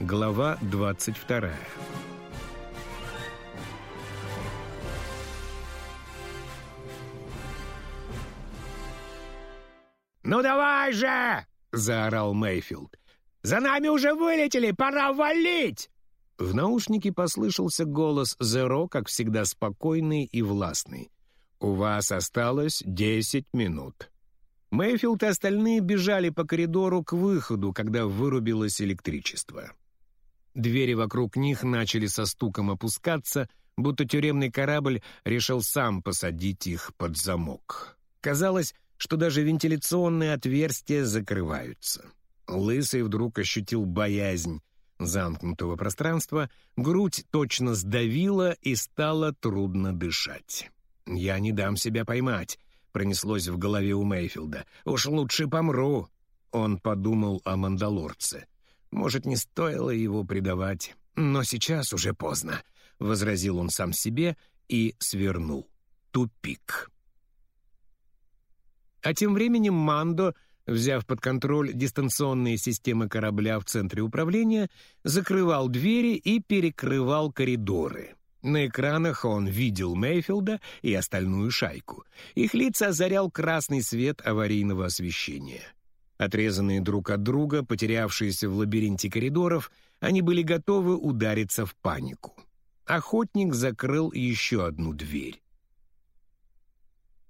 Глава 22 «Ну давай же!» — заорал Мейфилд. «За нами уже вылетели! Пора валить!» В наушнике послышался голос Зеро, как всегда спокойный и властный. «У вас осталось десять минут». Мэйфилд и остальные бежали по коридору к выходу, когда вырубилось электричество. Двери вокруг них начали со стуком опускаться, будто тюремный корабль решил сам посадить их под замок. Казалось, что даже вентиляционные отверстия закрываются. Лысый вдруг ощутил боязнь замкнутого пространства, грудь точно сдавила и стало трудно дышать. «Я не дам себя поймать», — пронеслось в голове у Мейфилда. «Уж лучше помру». Он подумал о мандалорце. Может, не стоило его предавать. Но сейчас уже поздно, — возразил он сам себе и свернул. Тупик. А тем временем Мандо, взяв под контроль дистанционные системы корабля в центре управления, закрывал двери и перекрывал коридоры. На экранах он видел Мейфилда и остальную шайку. Их лица озарял красный свет аварийного освещения. Отрезанные друг от друга, потерявшиеся в лабиринте коридоров, они были готовы удариться в панику. Охотник закрыл еще одну дверь.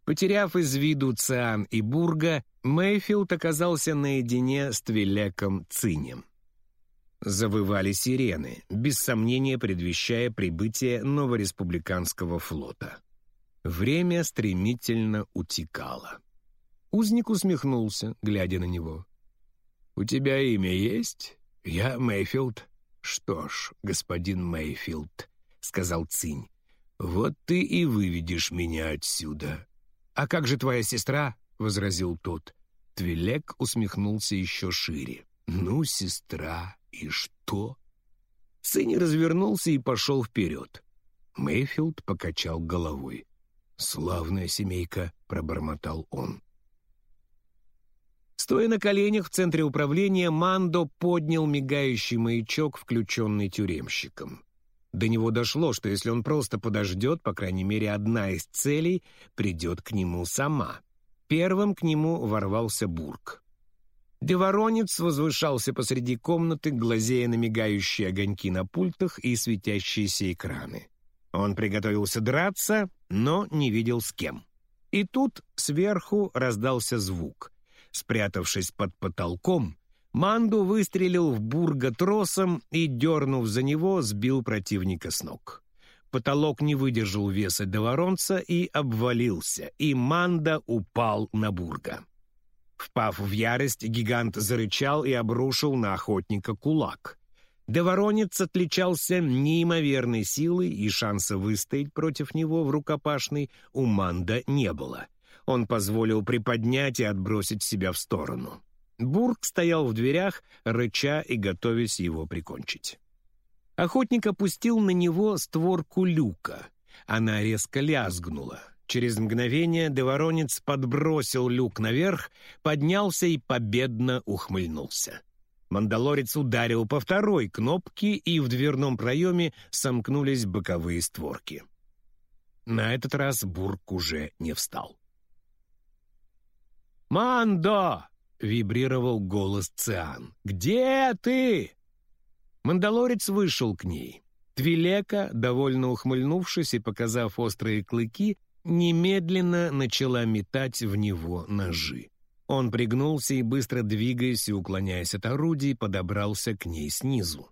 Потеряв из виду Циан и Бурга, Мэйфилд оказался наедине с Твилеком Цинем. Завывали сирены, без сомнения предвещая прибытие новореспубликанского флота. Время стремительно утекало. Узник усмехнулся, глядя на него. «У тебя имя есть? Я Мэйфилд». «Что ж, господин Мэйфилд», — сказал Цинь, — «вот ты и выведешь меня отсюда. «А как же твоя сестра?» — возразил тот. Твилек усмехнулся еще шире. «Ну, сестра, и что?» Сыни развернулся и пошел вперед. Мэйфилд покачал головой. «Славная семейка», — пробормотал он. Стоя на коленях в центре управления, Мандо поднял мигающий маячок, включенный тюремщиком. До него дошло, что если он просто подождет, по крайней мере, одна из целей придет к нему сама. Первым к нему ворвался Бург. Деворонец возвышался посреди комнаты, глазея на мигающие огоньки на пультах и светящиеся экраны. Он приготовился драться, но не видел с кем. И тут сверху раздался звук. Спрятавшись под потолком, Манду выстрелил в Бурга тросом и, дернув за него, сбил противника с ног. Потолок не выдержал веса Деворонца и обвалился, и Манда упал на Бурга. Впав в ярость, гигант зарычал и обрушил на охотника кулак. Деворонец отличался неимоверной силой, и шанса выстоять против него в рукопашной у Манда не было. Он позволил приподнять и отбросить себя в сторону. Бург стоял в дверях, рыча и готовясь его прикончить. Охотник опустил на него створку люка. Она резко лязгнула. Через мгновение Деворонец подбросил люк наверх, поднялся и победно ухмыльнулся. Мандалорец ударил по второй кнопке, и в дверном проеме сомкнулись боковые створки. На этот раз Бург уже не встал. «Мандо!» — вибрировал голос Циан. «Где ты?» Мандалорец вышел к ней. Твилека, довольно ухмыльнувшись и показав острые клыки, немедленно начала метать в него ножи. Он пригнулся и, быстро двигаясь и уклоняясь от орудий, подобрался к ней снизу.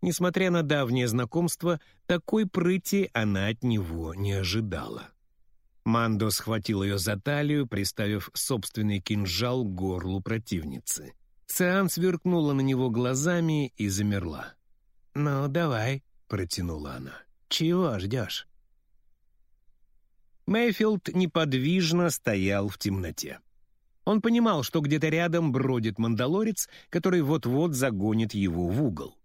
Несмотря на давнее знакомство, такой прыти она от него не ожидала. Мандо схватил ее за талию, приставив собственный кинжал к горлу противницы. Циан сверкнула на него глазами и замерла. «Ну, давай», — протянула она. «Чего ждешь?» Мэйфилд неподвижно стоял в темноте. Он понимал, что где-то рядом бродит мандалорец, который вот-вот загонит его в угол.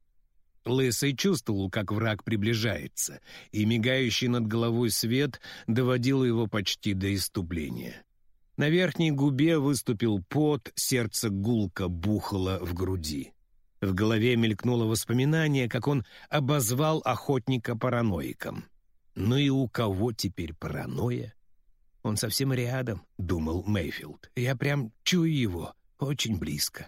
Лысый чувствовал, как враг приближается, и мигающий над головой свет доводил его почти до иступления. На верхней губе выступил пот, сердце гулко бухало в груди. В голове мелькнуло воспоминание, как он обозвал охотника параноиком. «Ну и у кого теперь паранойя?» «Он совсем рядом», — думал Мейфилд. «Я прям чую его, очень близко».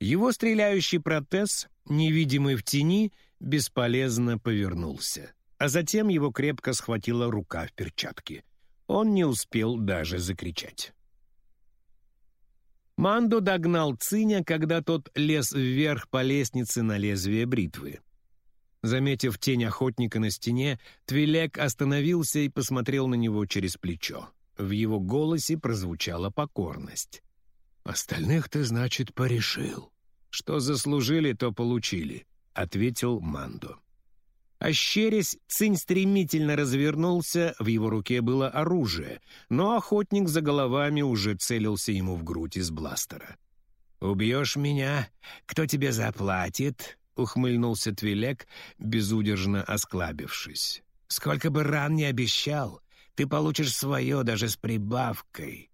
Его стреляющий протез, невидимый в тени, бесполезно повернулся, а затем его крепко схватила рука в перчатке. Он не успел даже закричать. Мандо догнал Циня, когда тот лез вверх по лестнице на лезвие бритвы. Заметив тень охотника на стене, Твилек остановился и посмотрел на него через плечо. В его голосе прозвучала покорность. «Остальных ты, значит, порешил. Что заслужили, то получили», — ответил Мандо. Ощерясь, Цинь стремительно развернулся, в его руке было оружие, но охотник за головами уже целился ему в грудь из бластера. «Убьешь меня? Кто тебе заплатит?» — ухмыльнулся Твилек, безудержно осклабившись. «Сколько бы ран не обещал, ты получишь свое даже с прибавкой».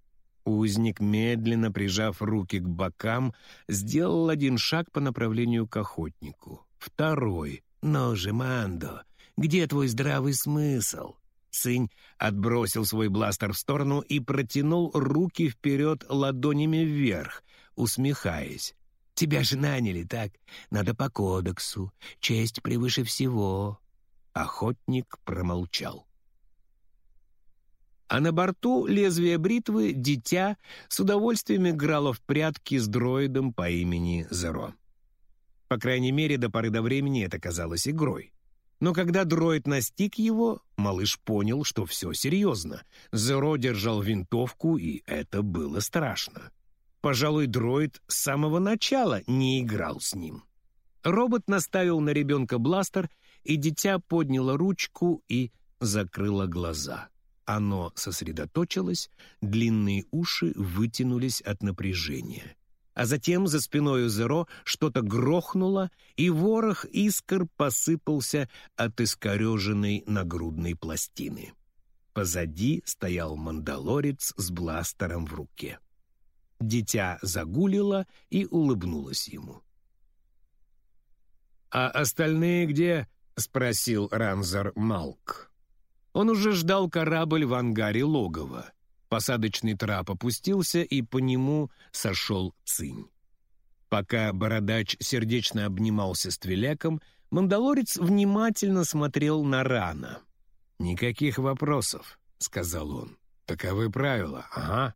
Узник, медленно прижав руки к бокам, сделал один шаг по направлению к охотнику. Второй — «Ну же, Мандо, где твой здравый смысл?» Сынь отбросил свой бластер в сторону и протянул руки вперед ладонями вверх, усмехаясь. «Тебя же наняли, так? Надо по кодексу. Честь превыше всего». Охотник промолчал. А на борту лезвие бритвы дитя с удовольствием играло в прятки с дроидом по имени Зеро. По крайней мере, до поры до времени это казалось игрой. Но когда дроид настиг его, малыш понял, что все серьезно. Зеро держал винтовку, и это было страшно. Пожалуй, дроид с самого начала не играл с ним. Робот наставил на ребенка бластер, и дитя подняло ручку и закрыло глаза. Оно сосредоточилось, длинные уши вытянулись от напряжения а затем за спиной Зеро что-то грохнуло, и ворох искр посыпался от искореженной нагрудной пластины. Позади стоял мандалорец с бластером в руке. Дитя загулило и улыбнулось ему. «А остальные где?» — спросил Ранзар Малк. Он уже ждал корабль в ангаре логова. Посадочный трап опустился, и по нему сошел цинь. Пока бородач сердечно обнимался с Твиляком, мандалорец внимательно смотрел на рана. «Никаких вопросов», — сказал он. «Таковы правила, ага».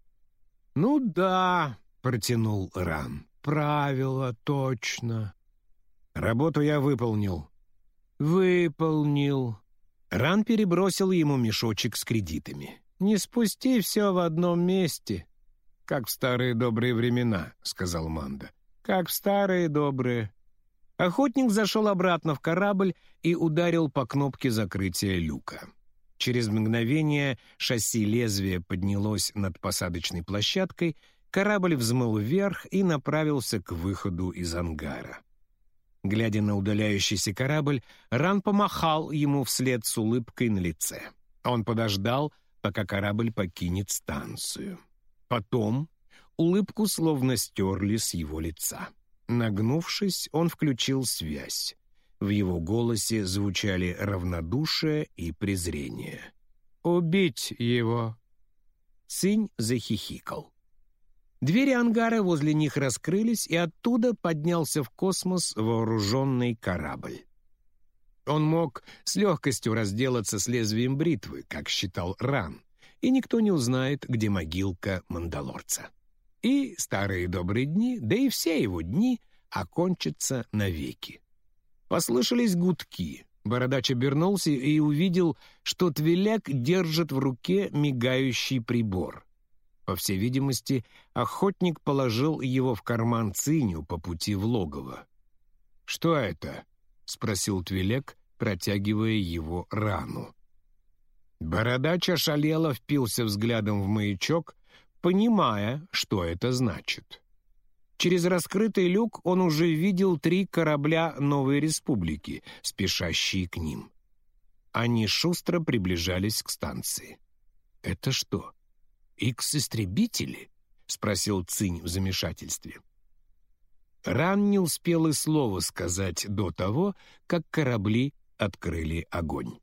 «Ну да», — протянул Ран. «Правила, точно». «Работу я выполнил». «Выполнил». Ран перебросил ему мешочек с кредитами. Не спусти все в одном месте. Как в старые добрые времена, сказал Манда. Как в старые добрые. Охотник зашел обратно в корабль и ударил по кнопке закрытия люка. Через мгновение шасси лезвия поднялось над посадочной площадкой, корабль взмыл вверх и направился к выходу из ангара. Глядя на удаляющийся корабль, Ран помахал ему вслед с улыбкой на лице. Он подождал, пока корабль покинет станцию. Потом улыбку словно стерли с его лица. Нагнувшись, он включил связь. В его голосе звучали равнодушие и презрение. «Убить его!» Сынь захихикал. Двери ангара возле них раскрылись, и оттуда поднялся в космос вооруженный корабль. Он мог с легкостью разделаться с лезвием бритвы, как считал Ран, и никто не узнает, где могилка Мандалорца. И старые добрые дни, да и все его дни, окончатся навеки. Послышались гудки. Бородач обернулся и увидел, что Твиляк держит в руке мигающий прибор. По всей видимости, охотник положил его в карман циню по пути в логово. «Что это?» — спросил Твилек, протягивая его рану. Бородач ошалело впился взглядом в маячок, понимая, что это значит. Через раскрытый люк он уже видел три корабля Новой Республики, спешащие к ним. Они шустро приближались к станции. «Это что, икс-истребители?» — спросил Цинь в замешательстве. Ран не успел и слова сказать до того, как корабли открыли огонь.